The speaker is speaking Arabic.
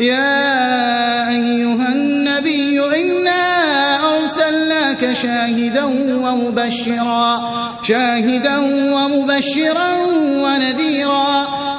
يا أيها النبي إنا أرسلناك شاهدا ومبشرا شاهدا ومبشرا ونذيرا